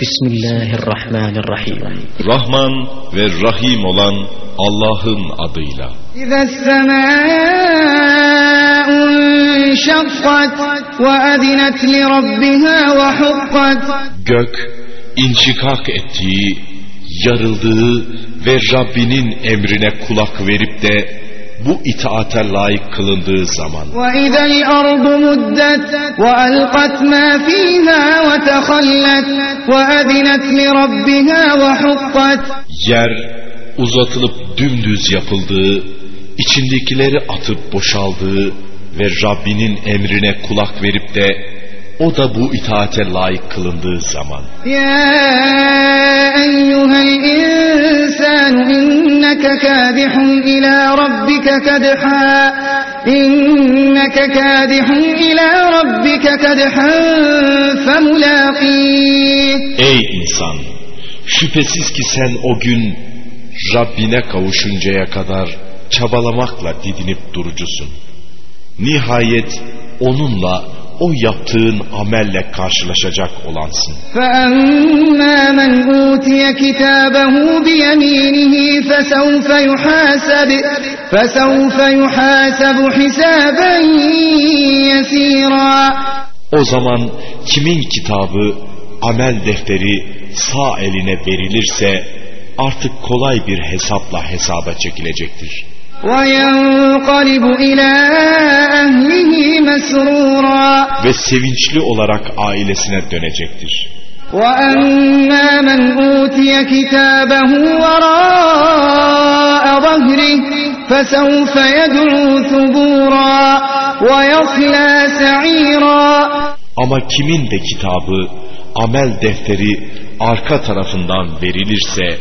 Bismillahirrahmanirrahim. Rahman ve Rahim olan Allah'ın adıyla. Gök inşikak ettiği, yarıldığı ve Rabbinin emrine kulak verip de bu itaate layık kılındığı zaman yer uzatılıp dümdüz yapıldığı içindekileri atıp boşaldığı ve Rabbinin emrine kulak verip de o da bu itaate layık kılındığı zaman. Ya eyyuhel insan inneke kâdihun ila rabbike kadha inneke kâdihun ila rabbike kadhan femulâqîh Ey insan! Şüphesiz ki sen o gün Rabbine kavuşuncaya kadar çabalamakla didinip durucusun. Nihayet onunla o yaptığın amelle karşılaşacak olansın. فَأَمَّا مَنْ أُوتِيَ كِتَابَهُ بِيَمِينِهِ فَسَوْفَ يُحَاسَبُ فَسَوْفَ يُحَاسَبُ حِسَابًا يَسِيرًا O zaman kimin kitabı, amel defteri sağ eline verilirse artık kolay bir hesapla hesaba çekilecektir. Ve sevinçli olarak ailesine dönecektir. وَأَمَّا مَنْ أُوتِيَ كِتَابَهُ وَرَاءَ ظَهْرِهِ فَسَوْفَ يَدْعُو ثُبُورًا وَيَصْلَى سَعِيرًا Ama kimin de kitabı, amel defteri arka tarafından verilirse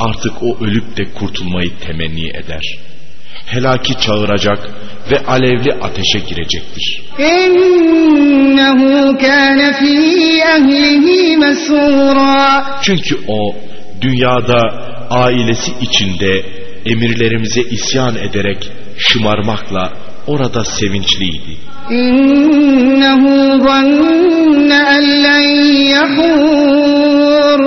artık o ölüp de kurtulmayı temenni eder.'' Helaki çağıracak ve alevli ateşe girecektir. Çünkü o dünyada ailesi içinde emirlerimize isyan ederek şımarmakla orada sevinçliydi. İnnehu zanne en len yahur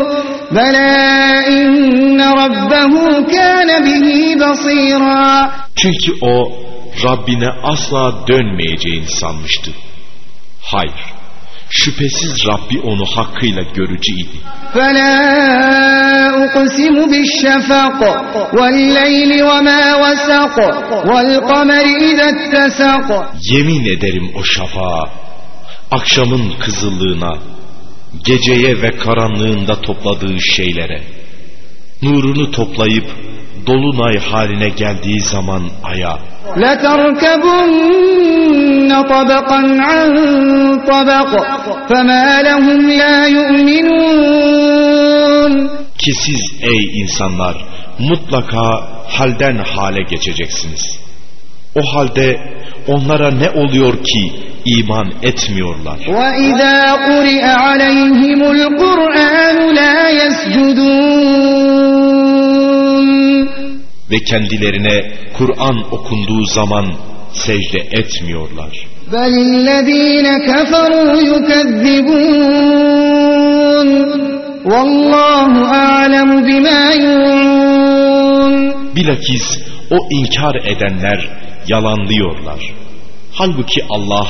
bela inne rabbehu kâne bihi basîrâ çünkü o Rabbine asla dönmeyeceğini sanmıştı. Hayır, şüphesiz Rabbi onu hakkıyla görücüydi. فَلَا أُقْسِمُ بِالشَّفَقِ وَاللَّيْلِ وَمَا وَسَقِ وَالْقَمَرِ إِذَا اتَّسَقِ Yemin ederim o şafağa, akşamın kızıllığına, geceye ve karanlığında topladığı şeylere, nurunu toplayıp dolunay haline geldiği zaman aya لَتَرْكَبُنَّ طَبَقًا عَنْ طَبَقٍ فَمَا لَهُمْ لَا يُؤْمِنُونَ Ki siz ey insanlar mutlaka halden hale geçeceksiniz. O halde onlara ne oluyor ki iman etmiyorlar. وَإِذَا قُرِئَ عَلَيْهِمُ الْقُرْآنُ لَا يَسْجُدُونَ ve kendilerine Kur'an okunduğu zaman secde etmiyorlar. Bellezine keferu yukezzibun Vallahu a'lemu bima Bilakis o inkar edenler yalanlıyorlar. Halbuki Allah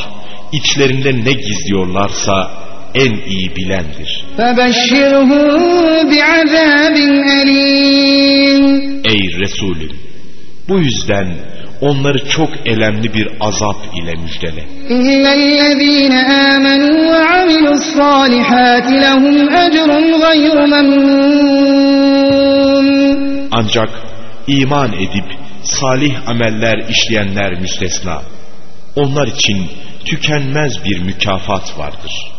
içlerinde ne gizliyorlarsa en iyi bilendir. Ey Resulüm! Bu yüzden onları çok elemli bir azap ile müjdele. Ancak iman edip salih ameller işleyenler müstesna. Onlar için tükenmez bir mükafat vardır.''